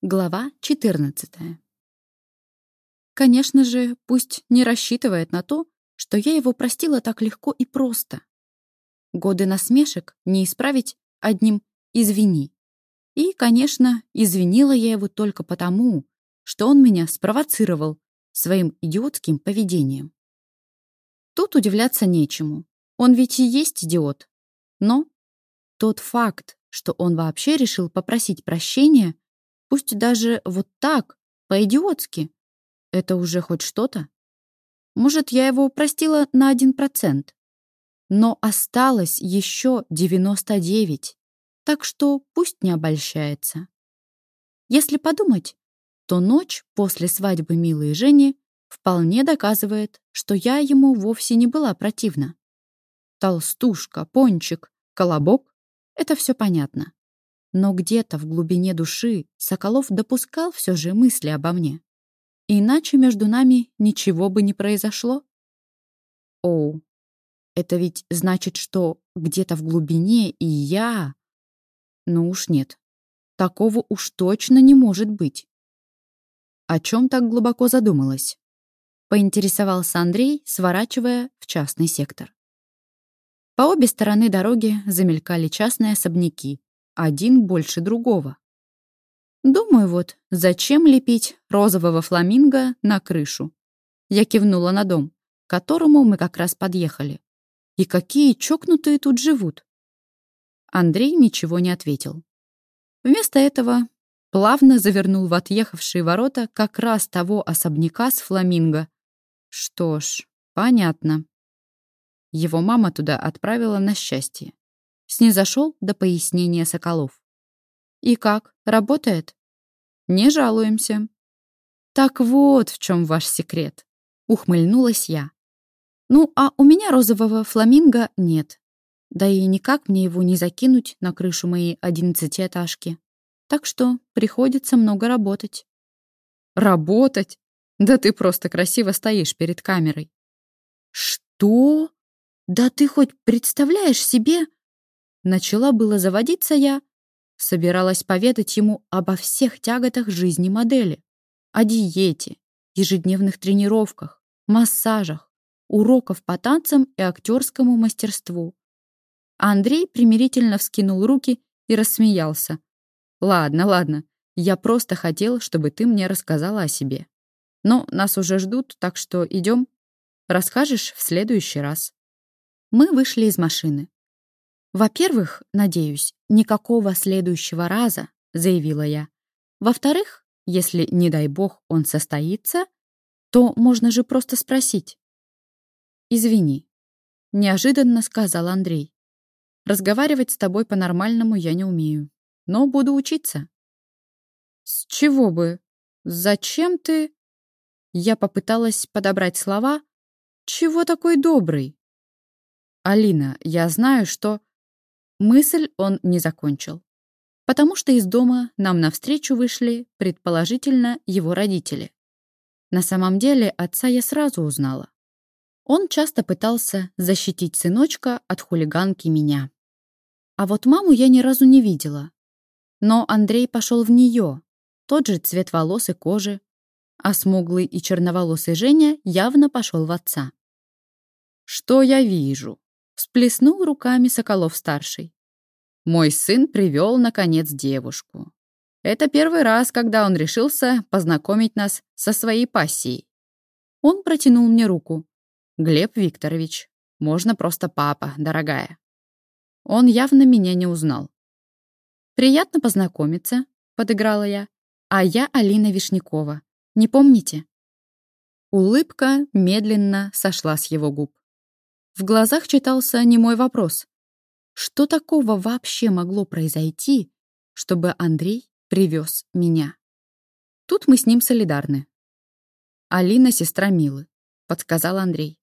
Глава 14. Конечно же, пусть не рассчитывает на то, что я его простила так легко и просто. Годы насмешек не исправить одним «извини». И, конечно, извинила я его только потому, что он меня спровоцировал своим идиотским поведением. Тут удивляться нечему. Он ведь и есть идиот. Но тот факт, что он вообще решил попросить прощения — Пусть даже вот так, по-идиотски. Это уже хоть что-то. Может, я его простила на один процент. Но осталось еще 99. Так что пусть не обольщается. Если подумать, то ночь после свадьбы Милы и Жени вполне доказывает, что я ему вовсе не была противна. Толстушка, пончик, колобок — это все понятно. Но где-то в глубине души Соколов допускал все же мысли обо мне. Иначе между нами ничего бы не произошло. О, это ведь значит, что где-то в глубине и я... Ну уж нет. Такого уж точно не может быть. О чем так глубоко задумалась? Поинтересовался Андрей, сворачивая в частный сектор. По обе стороны дороги замелькали частные особняки, один больше другого. Думаю, вот, зачем лепить розового фламинго на крышу? Я кивнула на дом, к которому мы как раз подъехали. И какие чокнутые тут живут? Андрей ничего не ответил. Вместо этого плавно завернул в отъехавшие ворота как раз того особняка с фламинго. Что ж, понятно. Его мама туда отправила на счастье снизошел до пояснения Соколов. «И как, работает?» «Не жалуемся». «Так вот в чем ваш секрет», — ухмыльнулась я. «Ну, а у меня розового фламинго нет. Да и никак мне его не закинуть на крышу моей одиннадцатиэтажки. Так что приходится много работать». «Работать? Да ты просто красиво стоишь перед камерой». «Что? Да ты хоть представляешь себе...» Начала было заводиться я, собиралась поведать ему обо всех тяготах жизни модели, о диете, ежедневных тренировках, массажах, уроков по танцам и актерскому мастерству. Андрей примирительно вскинул руки и рассмеялся. «Ладно, ладно, я просто хотел, чтобы ты мне рассказала о себе. Но нас уже ждут, так что идем. Расскажешь в следующий раз». Мы вышли из машины. «Во-первых, надеюсь, никакого следующего раза», — заявила я. «Во-вторых, если, не дай бог, он состоится, то можно же просто спросить». «Извини», — неожиданно сказал Андрей. «Разговаривать с тобой по-нормальному я не умею, но буду учиться». «С чего бы? Зачем ты...» Я попыталась подобрать слова. «Чего такой добрый?» «Алина, я знаю, что...» Мысль он не закончил, потому что из дома нам навстречу вышли, предположительно, его родители. На самом деле отца я сразу узнала. Он часто пытался защитить сыночка от хулиганки меня. А вот маму я ни разу не видела. Но Андрей пошел в нее, тот же цвет волос и кожи, а смуглый и черноволосый Женя явно пошел в отца. «Что я вижу?» Всплеснул руками Соколов-старший. Мой сын привел, наконец, девушку. Это первый раз, когда он решился познакомить нас со своей пассией. Он протянул мне руку. «Глеб Викторович, можно просто папа, дорогая». Он явно меня не узнал. «Приятно познакомиться», — подыграла я. «А я Алина Вишнякова. Не помните?» Улыбка медленно сошла с его губ. В глазах читался немой вопрос. Что такого вообще могло произойти, чтобы Андрей привез меня? Тут мы с ним солидарны. «Алина — сестра Милы», — подсказал Андрей.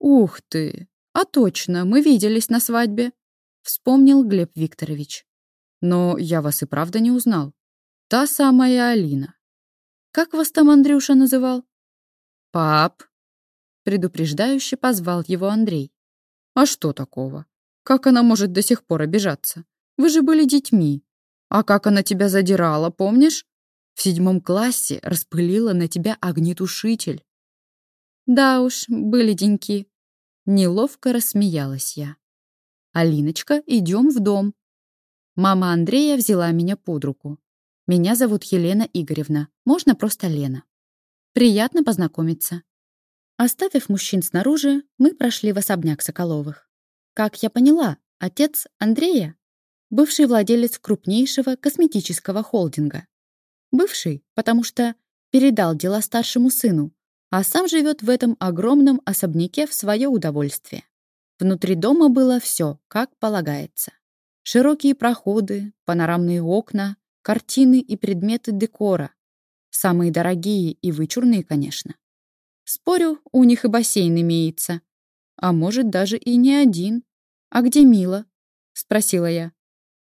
«Ух ты! А точно, мы виделись на свадьбе», — вспомнил Глеб Викторович. «Но я вас и правда не узнал. Та самая Алина. Как вас там Андрюша называл?» «Пап», Предупреждающе позвал его Андрей. «А что такого? Как она может до сих пор обижаться? Вы же были детьми. А как она тебя задирала, помнишь? В седьмом классе распылила на тебя огнетушитель. Да уж, были деньки. Неловко рассмеялась я. «Алиночка, идем в дом». Мама Андрея взяла меня под руку. «Меня зовут Елена Игоревна. Можно просто Лена. Приятно познакомиться». Оставив мужчин снаружи, мы прошли в особняк Соколовых. Как я поняла, отец Андрея — бывший владелец крупнейшего косметического холдинга. Бывший, потому что передал дела старшему сыну, а сам живет в этом огромном особняке в свое удовольствие. Внутри дома было все, как полагается. Широкие проходы, панорамные окна, картины и предметы декора. Самые дорогие и вычурные, конечно. Спорю, у них и бассейн имеется. А может, даже и не один. А где Мила? Спросила я.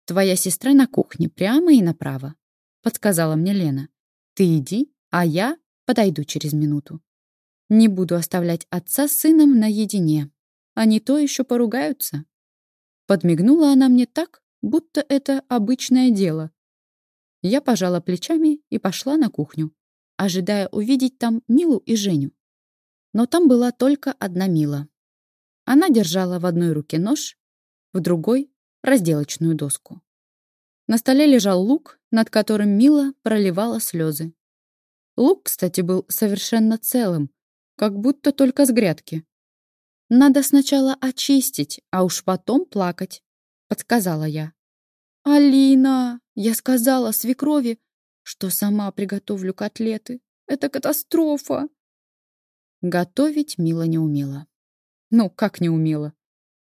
Твоя сестра на кухне, прямо и направо подсказала мне Лена. «Ты иди, а я подойду через минуту. Не буду оставлять отца с сыном наедине. Они то еще поругаются». Подмигнула она мне так, будто это обычное дело. Я пожала плечами и пошла на кухню, ожидая увидеть там Милу и Женю. Но там была только одна Мила. Она держала в одной руке нож, в другой — разделочную доску. На столе лежал лук, над которым Мила проливала слезы. Лук, кстати, был совершенно целым, как будто только с грядки. «Надо сначала очистить, а уж потом плакать», — подсказала я. «Алина!» — я сказала свекрови, что сама приготовлю котлеты. Это катастрофа!» Готовить Мила не умела. Ну, как не умела?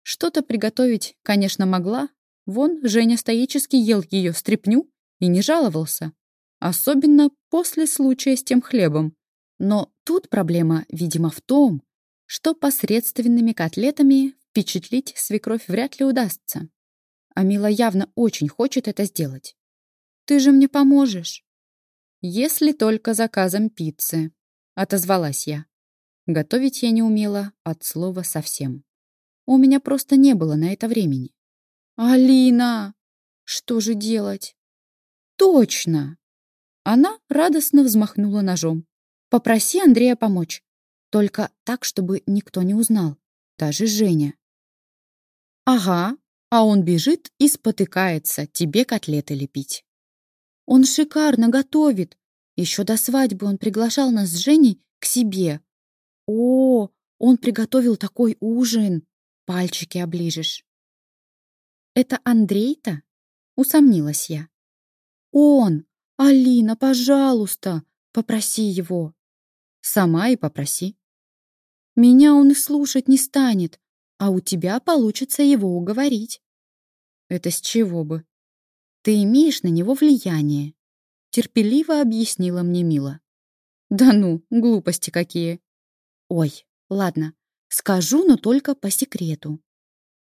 Что-то приготовить, конечно, могла, Вон Женя стоически ел ее стряпню и не жаловался. Особенно после случая с тем хлебом. Но тут проблема, видимо, в том, что посредственными котлетами впечатлить свекровь вряд ли удастся. А Мила явно очень хочет это сделать. «Ты же мне поможешь?» «Если только заказом пиццы», — отозвалась я. Готовить я не умела от слова совсем. У меня просто не было на это времени. «Алина! Что же делать?» «Точно!» Она радостно взмахнула ножом. «Попроси Андрея помочь. Только так, чтобы никто не узнал. Даже Женя». «Ага, а он бежит и спотыкается тебе котлеты лепить». «Он шикарно готовит. Еще до свадьбы он приглашал нас с Женей к себе. О, он приготовил такой ужин. Пальчики оближешь». Это Андрей-то? Усомнилась я. Он! Алина, пожалуйста, попроси его. Сама и попроси. Меня он и слушать не станет, а у тебя получится его уговорить. Это с чего бы? Ты имеешь на него влияние, терпеливо объяснила мне Мила. Да ну, глупости какие. Ой, ладно, скажу, но только по секрету.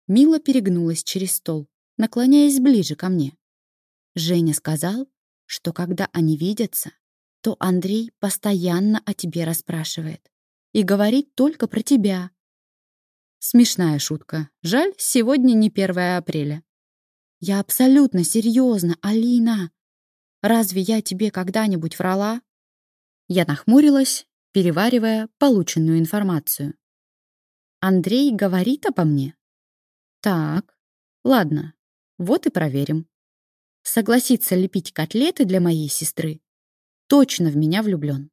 Мила перегнулась через стол, наклоняясь ближе ко мне. Женя сказал, что когда они видятся, то Андрей постоянно о тебе расспрашивает и говорит только про тебя. Смешная шутка. Жаль, сегодня не 1 апреля. Я абсолютно серьезно, Алина. Разве я тебе когда-нибудь врала? Я нахмурилась, переваривая полученную информацию. Андрей говорит обо мне? Так, ладно, вот и проверим. Согласится лепить котлеты для моей сестры. Точно в меня влюблен.